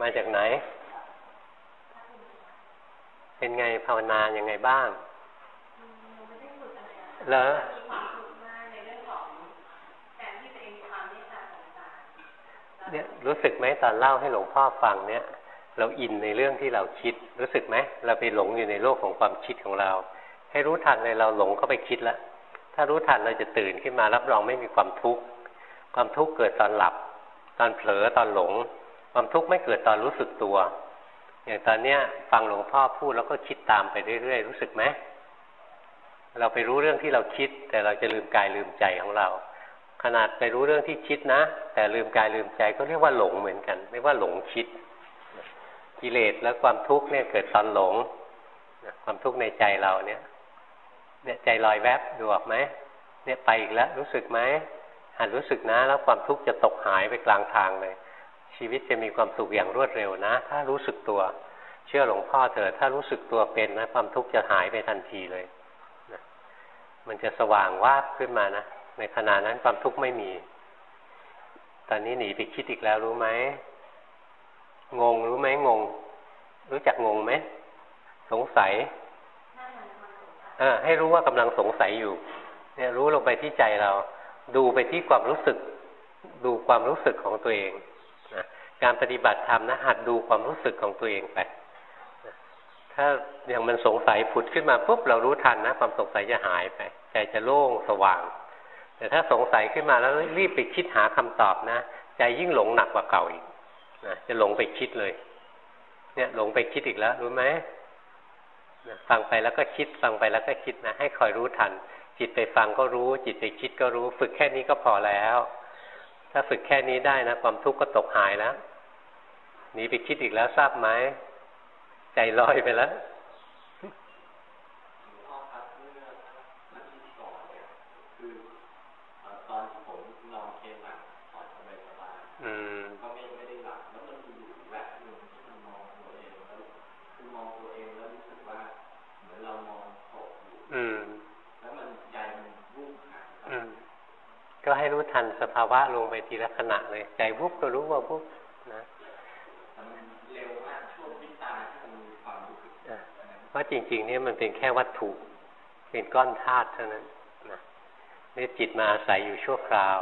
มาจากไหน เป็นไงภาวนายังไงบ้างเหรอเนี่ยรู้สึกไหมตอนเล่าให้หลวงพ่อฟังเนี่ย เราอินในเรื่องที่เราคิด รู้สึกไหมเราไปหลงอยู่ในโลกของความคิดของเรา ให้รู้ทันเลยเราหลงเข้าไปคิดแล้วถ้ารู้ทันเราจะตื่นขึ้นมารับรองไม่มีความทุกข์ความทุกข์เกิดตอนหลับ ตอนเผลอตอนหลง ความทุกข์ไม่เกิดตอนรู้สึกตัว อย่างตอนเนี้ยฟังหลวงพ่อพูดแล้วก็คิดตามไปเรื่อยๆรู้สึกไหมเราไปรู้เรื่องที่เราคิด แต่เราจะลืมกายลืมใจของเรา ขนาดไปรู้เรื่องที่คิดนะ แต่ลืมกายลืมใจก็เรียกว่าหลงเหมือนกันเรียกว่าหลงคิด กิเลสและความทุกข์เนี่ยเกิดตอนหลงความทุกข์ในใจเราเนี่ย เนี่ยใจลอยแวบดูออกไหมเนี่ยไปอีกแล้วรู้สึกไหม หัดรู้สึกนะ แล้วความทุกข์จะตกหายไปกลางทางเลย ชีวิตจะมีความสุขอย่างรวดเร็วนะ ถ้ารู้สึกตัว เชื่อหลวงพ่อเถอะถ้ารู้สึกตัวเป็นนะ ความทุกข์จะหายไปทันทีเลยนะมันจะสว่างวาบขึ้นมานะในขณะนั้นความทุกข์ไม่มี ตอนนี้หนีไปคิดอีกแล้วรู้ไหมงงรู้ไหมงง รู้จักงงไหมสงสัยเออให้รู้ว่ากำลังสงสัยอยู่ เนี่ยรู้ลงไปที่ใจเรา ดูไปที่ความรู้สึก ดูความรู้สึกของตัวเองนะการปฏิบัติธรรมนะหัดดูความรู้สึกของตัวเองไปนะถ้าอย่างมันสงสัยผุดขึ้นมาปุ๊บเรารู้ทันนะความสงสัยจะหายไปใจจะโล่งสว่าง แต่ถ้าสงสัยขึ้นมาแล้วรีบไปคิดหาคำตอบนะใจยิ่งหลงหนักกว่าเก่าอีกนะจะหลงไปคิดเลย เนี่ยหลงไปคิดอีกแล้วรู้ไหมฟังไปแล้วก็คิดฟังไปแล้วก็คิดนะให้คอยรู้ทัน จิตไปฟังก็รู้ จิตไปคิดก็รู้ ฝึกแค่นี้ก็พอแล้ว ถ้าฝึกแค่นี้ได้นะ ความทุกข์ก็ตกหายแล้วหนีไปคิดอีกแล้วทราบไหมใจลอยไปแล้วตอนที่ผมนอนเคหลังถอดสบายสบายก็ไม่ไม่ได้หลับแล้วมันมีอยู่แวบหนึ่งที่มันมองตัวเองแล้วคือมองตัวเองแล้วรู้สึกว่า เหมือนเรามองตกอยู่แล้วมันใจมันวุ่นหาย ก็ให้รู้ทันสภาวะลงไปทีละขณะเลยใจวุบก็รู้ว่าวุบนะเร็วมากช่วงวิตาที่มันมีความรู้สึกเพราะจริง ๆ เนี่ยมันเป็นแค่วัตถุ เป็นก้อนธาตุเท่านั้นนี่จิตมาอาศัยอยู่ชั่วคราว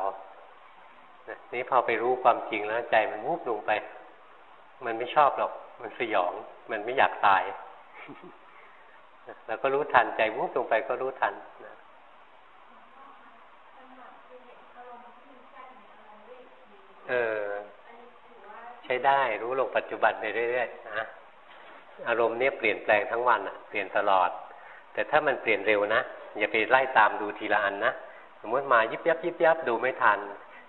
นี่พอไปรู้ความจริงแล้วใจมันวูบลงไป มันไม่ชอบหรอก มันสยอง มันไม่อยากตาย แล้วก็รู้ทันใจวูบลงไปก็รู้ทันนะ เออ ใช้ได้รู้ลงปัจจุบันไปเรื่อยๆนะอารมณ์เนี่ยเปลี่ยนแปลงทั้งวันอะเปลี่ยนตลอด แต่ถ้ามันเปลี่ยนเร็วนะอย่าไปไล่ตามดูทีละอันนะสมมติมายิบยับยิบยับดูไม่ทัน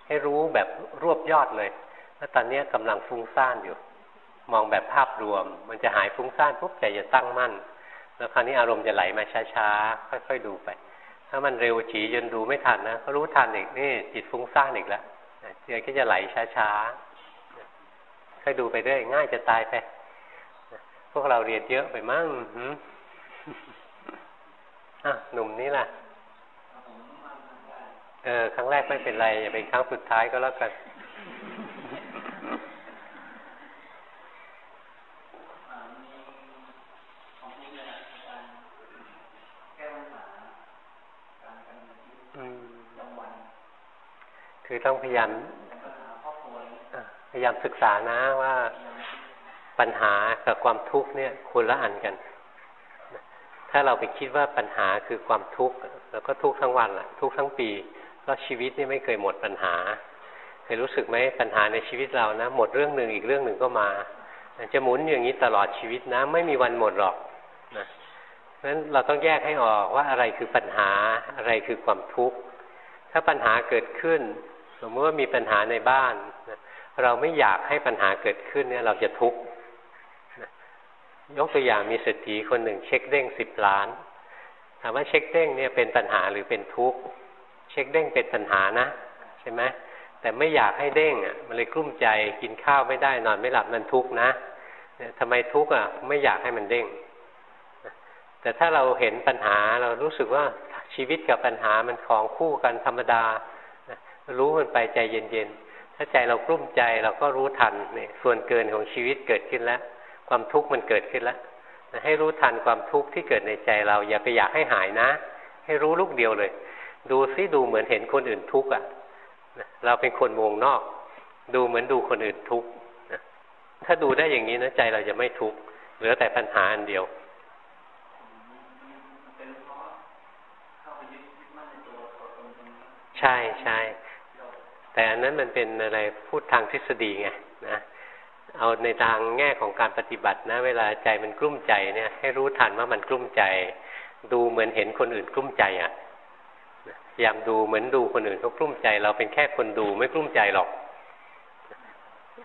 ให้รู้แบบรวบยอดเลยว่าตอนนี้กำลังฟุ้งซ่านอยู่ มองแบบภาพรวม มันจะหายฟุ้งซ่านปุ๊บใจจะตั้งมั่น แล้วคราวนี้อารมณ์จะไหลมาช้าๆค่อยๆดูไป ถ้ามันเร็วฉีจนดูไม่ทันนะก็รู้ทันอีกนี่จิตฟุ้งซ่านอีกแล้ว ใจก็จะไหลช้าๆค่อยดูไปเรื่อยง่ายจะตายไป พวกเราเรียนเยอะไปมั้งอะหนุ่มนี่ล่ะ เออ ครั้งแรกไม่เป็นไร อย่าเป็นครั้งสุดท้ายก็แล้วกันคือต้องพยายาม พยายามศึกษานะว่าปัญหากับความทุกข์เนี่ยคนละอันกัน ถ้าเราไปคิดว่าปัญหาคือความทุกข์แล้วก็ทุกข์ทั้งวันแหละทุกข์ทั้งปีราะชีวิตนี่ไม่เคยหมดปัญหาเคยรู้สึกไหมปัญหาในชีวิตเรานะ หมดเรื่องหนึ่งอีกเรื่องหนึ่งก็มาจะหมุนอย่างนี้ตลอดชีวิตนะ ไม่มีวันหมดหรอกนะเพราะฉะนั้นเราต้องแยกให้ออกว่าอะไรคือปัญหาอะไรคือความทุกข์ถ้าปัญหาเกิดขึ้น สมมติว่ามีปัญหาในบ้าน เราไม่อยากให้ปัญหาเกิดขึ้นเนี่ย เราจะทุกข์ยกตัวอย่างมีเศรษฐีคนหนึ่งเช็คเด้งสิบล้านถามว่าเช็คเด้งเนี่ยเป็นปัญหาหรือเป็นทุกข์เช็คเด้งเป็นปัญหานะใช่ไหมแต่ไม่อยากให้เด้งอะมันเลยกลุ้มใจกินข้าวไม่ได้นอนไม่หลับมันทุกข์นะทำไมทุกข์อะ ไม่อยากให้มันเด้งแต่ถ้าเราเห็นปัญหาเรารู้สึกว่าชีวิตกับปัญหามันของคู่กันธรรมดารู้มันไปใจเย็นๆ ถ้าใจเรากลุ้มใจเราก็รู้ทันเนี่ยส่วนเกินของชีวิตเกิดขึ้นแล้ว ความทุกข์มันเกิดขึ้นแล้วให้รู้ทันความทุกข์ที่เกิดในใจเรา อย่าไปอยากให้หายนะ ให้รู้ลูกเดียวเลย ดูซิดูเหมือนเห็นคนอื่นทุกข์อะเราเป็นคนวงนอก ดูเหมือนดูคนอื่นทุกข์ถ้าดูได้อย่างนี้นะใจเราจะไม่ทุกข์เหลือแต่ปัญหาอันเดียวใช่ใช่ แต่อันนั้นมันเป็นอะไรพูดทางทฤษฎีไงนะเอาในทางแง่ของการปฏิบัตินะ เวลาใจมันกลุ้มใจเนี่ย ให้รู้ทันว่ามันกลุ้มใจ ดูเหมือนเห็นคนอื่นกลุ้มใจอะ่ะพยายามดูเหมือนดูคนอื่นเขากลุ้มใจ เราเป็นแค่คนดูไม่กลุ้มใจหรอก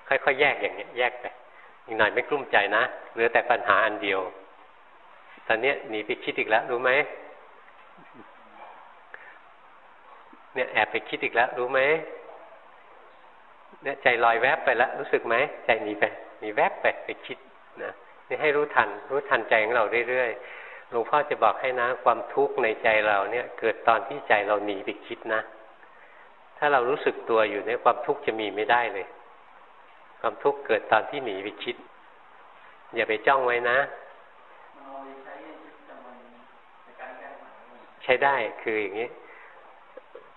ค่อยๆแยกอย่างเนี้ย แยกไปอีกหน่อยไม่กลุ้มใจนะเหลือแต่ปัญหาอันเดียว ตอนนี้หนีไปคิดอีกแล้ว รู้ไหมเนี่ยแอบไปคิดอีกแล้ว รู้ไหม เนี่ยใจลอยแวบไปแล้วรู้สึกไหมใจหนีไปหนีแวบไปไปคิดนะนี่ให้รู้ทัน รู้ทันใจของเราเรื่อยๆหลวงพ่อจะบอกให้นะ ความทุกข์ในใจเราเนี่ย เกิดตอนที่ใจเราหนีไปคิดนะ ถ้าเรารู้สึกตัวอยู่เนี่ยความทุกข์จะมีไม่ได้เลย ความทุกข์เกิดตอนที่หนีไปคิด อย่าไปจ้องไว้นะใช้ได้คืออย่างนี้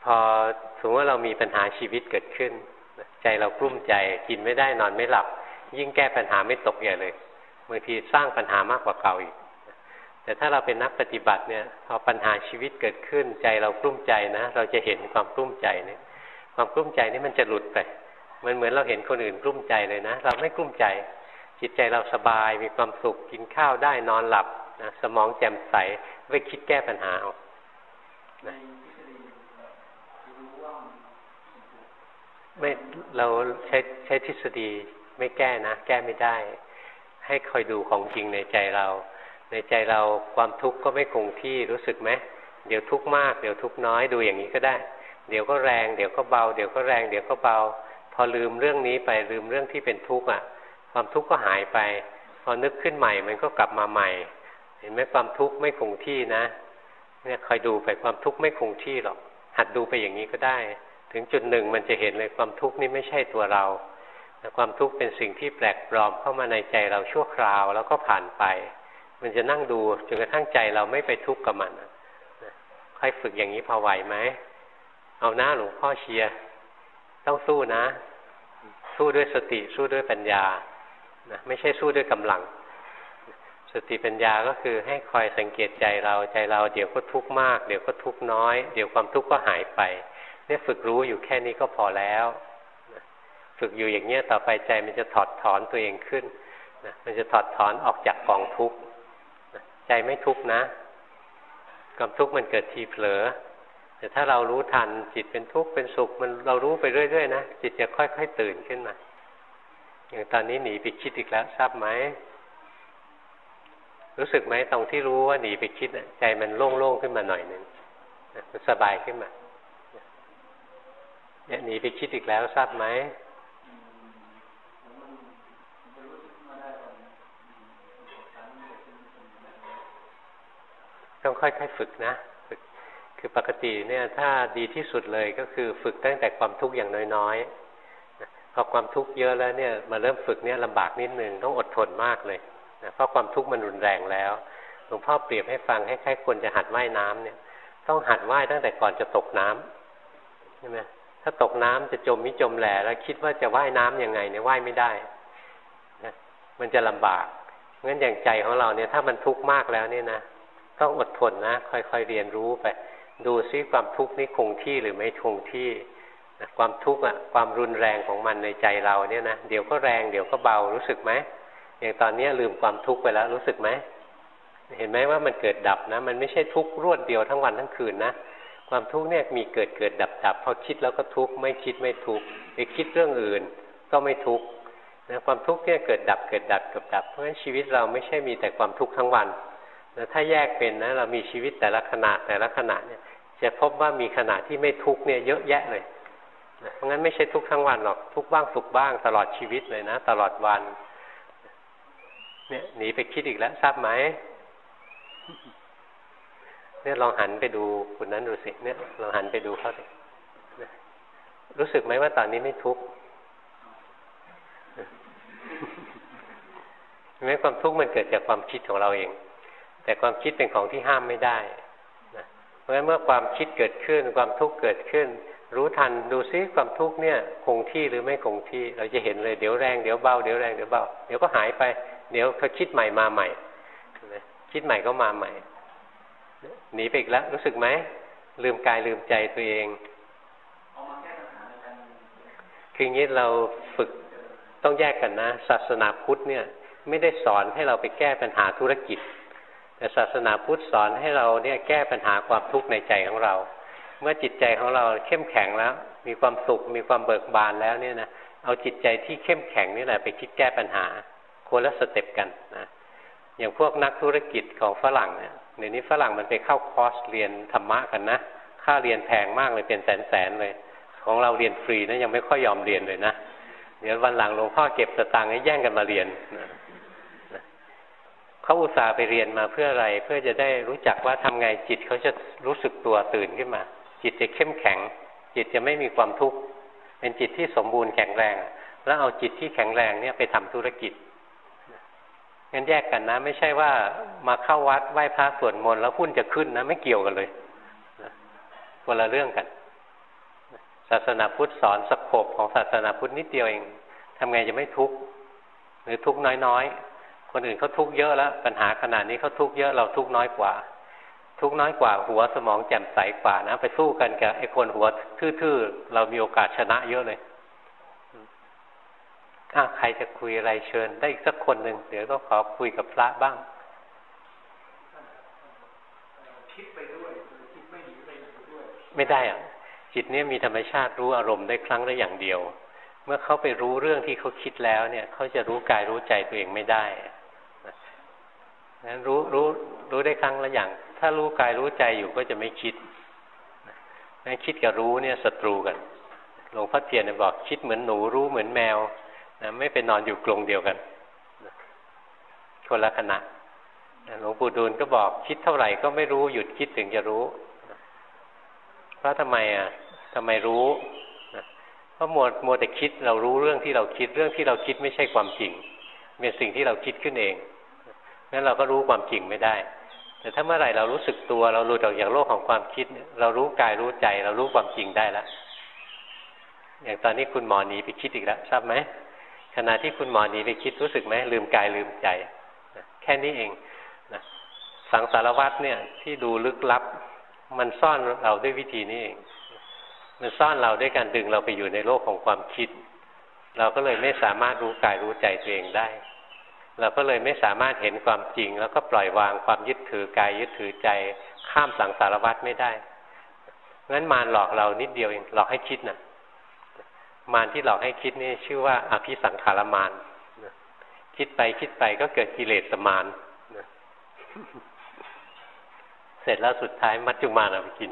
พอสมมติว่าเรามีปัญหาชีวิตเกิดขึ้น เรากลุ้มใจ กินไม่ได้นอนไม่หลับ ยิ่งแก้ปัญหาไม่ตกใหญ่เลยบางทีสร้างปัญหามากกว่าเก่าอีก แต่ถ้าเราเป็นนักปฏิบัติเนี่ยพอปัญหาชีวิตเกิดขึ้นใจเรากลุ้มใจนะ เราจะเห็นความกลุ้มใจเนี่ยความกลุ้มใจนี่มันจะหลุดไปมันเหมือนเราเห็นคนอื่นกลุ้มใจเลยนะ เราไม่กลุ้มใจ จิตใจเราสบายมีความสุขกินข้าวได้นอนหลับนะสมองแจ่มใส ไม่คิดแก้ปัญหาเอา ไม่เราใช้ใช้ทฤษฎีไม่แก้นะ แก้ไม่ได้ ให้คอยดูของจริงในใจเรา ในใจเราความทุกข์ก็ไม่คงที่รู้สึกไหมเดี๋ยวทุกข์มากเดี๋ยวทุกข์น้อยดูอย่างนี้ก็ได้ เดี๋ยวก็แรงเดี๋ยวก็เบา เดี๋ยวก็แรงเดี๋ยวก็เบา พอลืมเรื่องนี้ไปลืมเรื่องที่เป็นทุกข์อะ ความทุกข์ก็หายไป พอนึกขึ้นใหม่มันก็กลับมาใหม่ เห็นไหมความทุกข์ไม่คงที่นะ เนี่ยคอยดูไปความทุกข์ไม่คงที่หรอกหัดดูไปอย่างนี้ก็ได้ ถึงจุดหนึ่งมันจะเห็นเลยความทุกข์นี่ไม่ใช่ตัวเราความทุกข์เป็นสิ่งที่แปลกปลอมเข้ามาในใจเราชั่วคราวแล้วก็ผ่านไป มันจะนั่งดูจนกระทั่งใจเราไม่ไปทุกข์กับมันค่อยฝึกอย่างนี้พอไหวไหม เอาหน้าหลวงพ่อเชียร์ต้องสู้นะ สู้ด้วยสติสู้ด้วยปัญญานะไม่ใช่สู้ด้วยกำลัง สติปัญญาก็คือให้คอยสังเกตใจเราใจเราเดี๋ยวก็ทุกข์มาก เดี๋ยวก็ทุกข์น้อย เดี๋ยวความทุกข์ก็หายไป เนี่ยฝึกรู้อยู่แค่นี้ก็พอแล้ว ฝึกอยู่อย่างเนี้ยต่อไปใจมันจะถอดถอนตัวเองขึ้นนะมันจะถอดถอนออกจากกองทุกข์ใจไม่ทุกข์นะความทุกข์มันเกิดทีเผลอ แต่ถ้าเรารู้ทันจิตเป็นทุกข์เป็นสุข มันเรารู้ไปเรื่อยๆนะจิตจะค่อย ๆ ตื่นขึ้นมาอย่างตอนนี้หนีไปคิดอีกแล้วทราบไหมรู้สึกไหมตรงที่รู้ว่าหนีไปคิดใจมันโล่งๆขึ้นมาหน่อยหนึ่งมันสบายขึ้นมา เนี่ยหนีไปคิดอีกแล้วทราบไหมต้องค่อยๆฝึกนะฝึกคือปกติเนี่ย ถ้าดีที่สุดเลยก็คือฝึกตั้งแต่ความทุกข์อย่างน้อยๆพอความทุกข์เยอะแล้วเนี่ยมาเริ่มฝึกเนี่ยลำบากนิดนึงต้องอดทนมากเลยนะเพราะความทุกข์มันรุนแรงแล้วหลวงพ่อเปรียบให้ฟังให้ใครคนจะหัดว่ายน้ำเนี่ย ต้องหัดว่ายตั้งแต่ก่อนจะตกน้ำใช่ไหม ถ้าตกน้ำจะจมมิจมแหล่แล้วคิดว่าจะว่ายน้ํำยังไงเนี่ยว่ายไม่ได้นะมันจะลำบากงั้นอย่างใจของเราเนี่ยถ้ามันทุกข์มากแล้วเนี่ยนะต้องอดทนนะค่อยๆเรียนรู้ไป ดูซิความทุกข์นี้คงที่หรือไม่คงที่นะความทุกข์อะความรุนแรงของมันในใจเราเนี่ยนะเดี๋ยวก็แรงเดี๋ยวก็เบารู้สึกไหมอย่างตอนนี้ลืมความทุกข์ไปแล้วรู้สึกไหมเห็นไหมว่ามันเกิดดับนะ มันไม่ใช่ทุกข์รวดเดียวทั้งวันทั้งคืนนะ ความทุกข์เนี่ยมีเกิดเกิดดับดับพอคิดแล้วก็ทุกข์ไม่คิดไม่ทุกข์ไปคิดเรื่องอื่นก็ไม่ทุกข์นะความทุกข์เนี่ยเกิดดับเกิดดับเกิดดับ เพราะฉะนั้นชีวิตเราไม่ใช่มีแต่ความทุกข์ทั้งวันนะถ้าแยกเป็นนะเรามีชีวิตแต่ละขณะแต่ละขณะเนี่ยจะพบว่ามีขณะที่ไม่ทุกข์เนี่ยเยอะแยะเลยนะเพราะงั้นไม่ใช่ทุกข์ทั้งวันหรอกทุกข์บ้างสุขบ้างตลอดชีวิตเลยนะ ตลอดวัน เนี่ยหนีไปคิดอีกแล้วทราบไหม เนี่ยลองหันไปดูคนนั้นดูสิเนี่ยลองหันไปดูเขาสิรู้สึกไหมว่าตอนนี้ไม่ทุกข์แม้ความทุกข์มันเกิดจากความคิดของเราเอง แต่ความคิดเป็นของที่ห้ามไม่ได้นะเพราะฉะนั้นเมื่อความคิดเกิดขึ้น ความทุกข์เกิดขึ้น รู้ทันดูซิความทุกข์เนี่ย คงที่หรือไม่คงที่ เราจะเห็นเลยเดี๋ยวแรงเดี๋ยวเบาเดี๋ยวแรงเดี๋ยวเบาเดี๋ยวก็หายไป เดี๋ยวเขาคิดใหม่มาใหม่คิดใหม่ก็มาใหม่ หนีไปอีกแล้ว รู้สึกไหม ลืมกายลืมใจตัวเองคืออย่างนี้เราฝึกต้องแยกกันนะ ศาสนาพุทธเนี่ย ไม่ได้สอนให้เราไปแก้ปัญหาธุรกิจ แต่ศาสนาพุทธสอนให้เราเนี่ยแก้ปัญหาความทุกข์ในใจของเรา เมื่อจิตใจของเราเข้มแข็งแล้ว มีความสุขมีความเบิกบานแล้วเนี่ยนะเอาจิตใจที่เข้มแข็งนี่แหละไปคิดแก้ปัญหาคนละสเต็ปกันนะอย่างพวกนักธุรกิจของฝรั่งเนี่ย เดี๋ยวนี้ฝรั่งมันไปเข้าคอร์สเรียนธรรมะกันนะ ค่าเรียนแพงมากเลยเป็นแสนแสนเลย ของเราเรียนฟรีนะยังไม่ค่อยยอมเรียนเลยนะ เดี๋ยววันหลังหลวงพ่อเก็บสตางค์ให้แย่งกันมาเรียนเขาอุตส่าห์ไปเรียนมาเพื่ออะไร เพื่อจะได้รู้จักว่าทำไงจิตเขาจะรู้สึกตัวตื่นขึ้นมา จิตจะเข้มแข็ง จิตจะไม่มีความทุกข์เป็นจิตที่สมบูรณ์แข็งแรง แล้วเอาจิตที่แข็งแรงเนี่ยไปทำธุรกิจ งั้นแยกกันนะ ไม่ใช่ว่ามาเข้าวัดไหว้พระสวดมนต์แล้วหุ้นจะขึ้นนะ ไม่เกี่ยวกันเลยคนละเรื่องกัน ศาสนาพุทธสอนสกบของศาสนาพุทธนิดเดียวเองทำไงจะไม่ทุกข์หรือทุกข์น้อยๆ คนอื่นเขาทุกข์เยอะแล้ว ปัญหาขนาดนี้เขาทุกข์เยอะเราทุกข์น้อยกว่า ทุกข์น้อยกว่า หัวสมองแจ่มใสกว่านะ ไปสู้กันกับไอ้คนหัวทื่อๆเรามีโอกาสชนะเยอะเลย ถ้าใครจะคุยอะไรเชิญ ได้อีกสักคนหนึ่งเดี๋ยวต้องขอคุยกับพระบ้างคิดไปด้วยคิดไม่ดีไปด้วย ไม่ได้อะจิตเนี่ยมีธรรมชาติรู้อารมณ์ได้ครั้งละอย่างเดียว เมื่อเขาไปรู้เรื่องที่เขาคิดแล้วเนี่ย เขาจะรู้กายรู้ใจตัวเองไม่ได้นั้นรู้รู้รู้ได้ครั้งละอย่าง ถ้ารู้กายรู้ใจอยู่ก็จะไม่คิดนั้นคิดกับรู้เนี่ยศัตรูกัน หลวงพ่อเทียนบอกคิดเหมือนหนูรู้เหมือนแมว นะไม่เป็นนอนอยู่กรงเดียวกันคนละขณะหลวงปู่ดูลก็บอกคิดเท่าไหร่ก็ไม่รู้หยุดคิดถึงจะรู้ เพราะทำไมอะทำไมรู้เพราะมัวมัวแต่คิดเรารู้เรื่องที่เราคิดเรื่องที่เราคิดไม่ใช่ความจริง เป็นสิ่งที่เราคิดขึ้นเองงั้นเราก็รู้ความจริงไม่ได้ แต่ถ้าเมื่อไหร่เรารู้สึกตัว เราหลุดออกจากโลกของความคิด เรารู้กายรู้ใจ เรารู้ความจริงได้แล้วอย่างตอนนี้คุณหมอหนีไปคิดอีกแล้วทราบไหม ขณะที่คุณหมอหนีไปคิดรู้สึกไหมลืมกายลืมใจแค่นี้เองนะสังสารวัตรเนี่ยที่ดูลึกลับ มันซ่อนเราด้วยวิธีนี้เอง มันซ่อนเราด้วยการดึงเราไปอยู่ในโลกของความคิด เราก็เลยไม่สามารถรู้กายรู้ใจตัวเองได้ เราก็เลยไม่สามารถเห็นความจริง แล้วก็ปล่อยวางความยึดถือกายยึดถือใจข้ามสังสารวัตรไม่ได้งั้นมารหลอกเรานิดเดียวเองหลอกให้คิดนะ่ะ มารที่หลอกให้คิดนี่ชื่อว่าอภิสังขารมารคิดไปคิดไปก็เกิดกิเลสมารเสร็จแล้วสุดท้ายมัจจุมานเอาไปกิน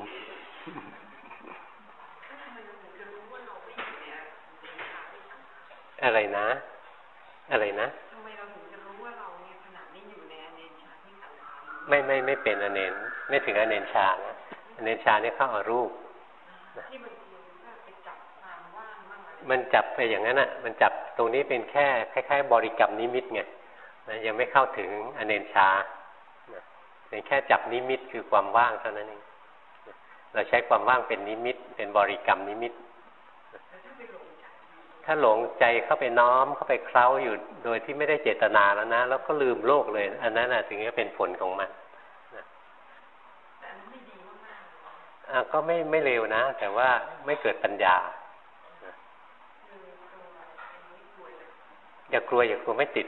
อะไรนะ อะไรนะไม่ไม่ไม่เป็นอเนนไม่ถึงอเนนชานะอเนนชาเนี่ยเข้าอารูปมัน จับไปอย่างนั้นอะ มันจับตรงนี้เป็นแค่คล้ายๆ บริกรรมนิมิตไงนะยังไม่เข้าถึงอเนนชาเป็นแค่จับนิมิตคือความว่างเท่านั้นเองเราใช้ความว่างเป็นนิมิต เป็นบริกรรมนิมิต ถ้าหลงใจเข้าไปน้อมเข้าไปเคล้าอยู่โดยที่ไม่ได้เจตนาแล้วนะ แล้วก็ลืมโลกเลย อันนั้นถึงจะเป็นผลของมันก็ไม่ไม่เร็วนะ แต่ว่าไม่เกิดปัญญา อย่ากลัวอย่ากลัวไม่ติด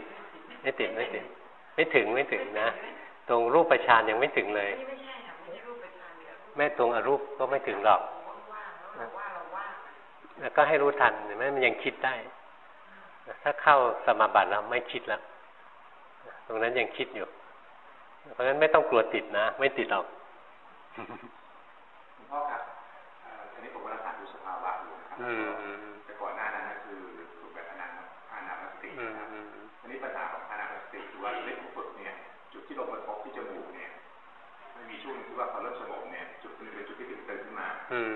ไม่ติดไม่ติด ไม่ถึงไม่ถึงนะ ตรงรูปประชานยังไม่ถึงเลย แม่ตรงอรูปก็ไม่ถึงหรอกแล้วก็ให้รู้ทันเห็นไหมมันยังคิดได้ ถ้าเข้าสมาบัติแล้วไม่คิดแล้ว ตรงนั้นยังคิดอยู่ เพราะฉะนั้นไม่ต้องกลัวติดนะ ไม่ติดหรอกพ่อครับอันนี้ผมกำลังถามดูสภาวะอยู่นะครับ อืม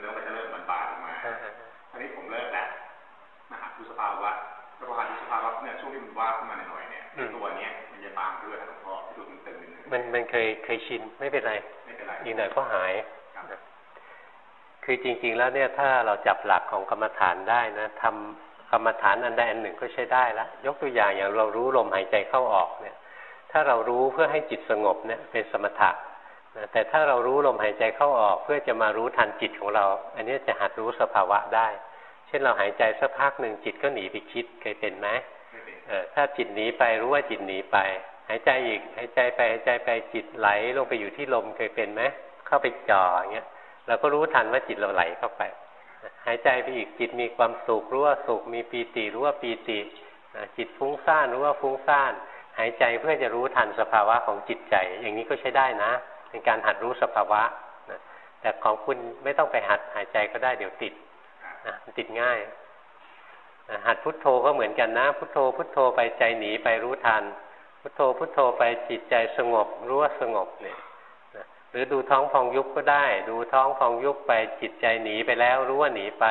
แล้วมันจะเริ่มบานๆออกมา อันนี้ผมเลิกแล้วมาหาดูสภาวะแล้วพอหาดูสภาวะเนี่ยช่วงที่มันว่าขึ้นมาหน่อยเนี่ยตัวเนี้ยมันจะตามด้วยทั้งพอที่ดูมันตึงมันมันเคยเคยชินไม่เป็นไรไม่เป็นไรอีกหน่อยก็หายคือจริง ๆ แล้วเนี่ยถ้าเราจับหลักของกรรมฐานได้นะทำกรรมฐานอันใดอันหนึ่งก็ใช้ได้แล้วยกตัวอย่างอย่างเรารู้ลมหายใจเข้าออกเนี่ย ถ้าเรารู้เพื่อให้จิตสงบเนี่ยเป็นสมถะ แต่ถ้าเรารู้ลมหายใจเข้าออกเพื่อจะมารู้ทันจิตของเรา อันนี้จะหัดรู้สภาวะได้ เช่นเราหายใจสักพักหนึ่งจิตก็หนีไปคิดเคยเป็นไหมเออถ้าจิตหนีไปรู้ว่าจิตหนีไป หายใจอีกหายใจไปหายใจไปจิตไหลลงไปอยู่ที่ลมเคยเป็นไหมเข้าไปจ่ออย่างเงี้ยเราก็รู้ทันว่าจิตเราไหลเข้าไป หายใจไปอีกจิตมีความสุขรู้ว่าสุขมีปีติรู้ว่าปีติจิตฟุ้งซ่านรู้ว่าฟุ้งซ่าน หายใจเพื่อจะรู้ทันสภาวะของจิตใจ อย่างนี้ก็ใช้ได้นะ เป็นการหัดรู้สภาวะนะแต่ของคุณไม่ต้องไปหัดหายใจก็ได้เดี๋ยวติดนะมันติดง่ายนะหัดพุทโธก็เหมือนกันนะ พุทโธ พุทโธไปใจหนีไปรู้ทัน พุทโธพุทโธไปจิตใจสงบรู้ว่าสงบเนี่ยนะหรือดูท้องพองยุบก็ได้ ดูท้องพองยุบไปจิตใจหนีไปแล้วรู้ว่าหนีไป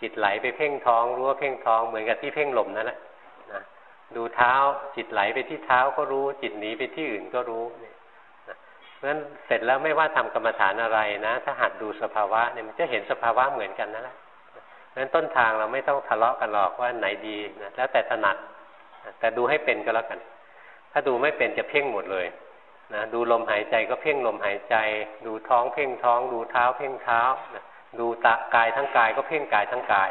จิตไหลไปเพ่งท้องรู้ว่าเพ่งท้องเหมือนกับที่เพ่งลมนั่นแหละนะดูเท้าจิตไหลไปที่เท้าก็รู้ จิตหนีไปที่อื่นก็รู้เนี่ย เพราะฉะนั้นเสร็จแล้วไม่ว่าทำกรรมฐานอะไรนะ ถ้าหัดดูสภาวะเนี่ยมันจะเห็นสภาวะเหมือนกันนั่นแหละเพราะฉะนั้นต้นทางเราไม่ต้องทะเลาะกันหรอกว่าไหนดีนะแล้วแต่ถนัดแต่ดูให้เป็นก็แล้วกัน ถ้าดูไม่เป็นจะเพ่งหมดเลยนะดูลมหายใจก็เพ่งลมหายใจ ดูท้องเพ่งท้อง ดูเท้าเพ่งเท้านะดูตากายทั้งกายก็เพ่งกายทั้งกาย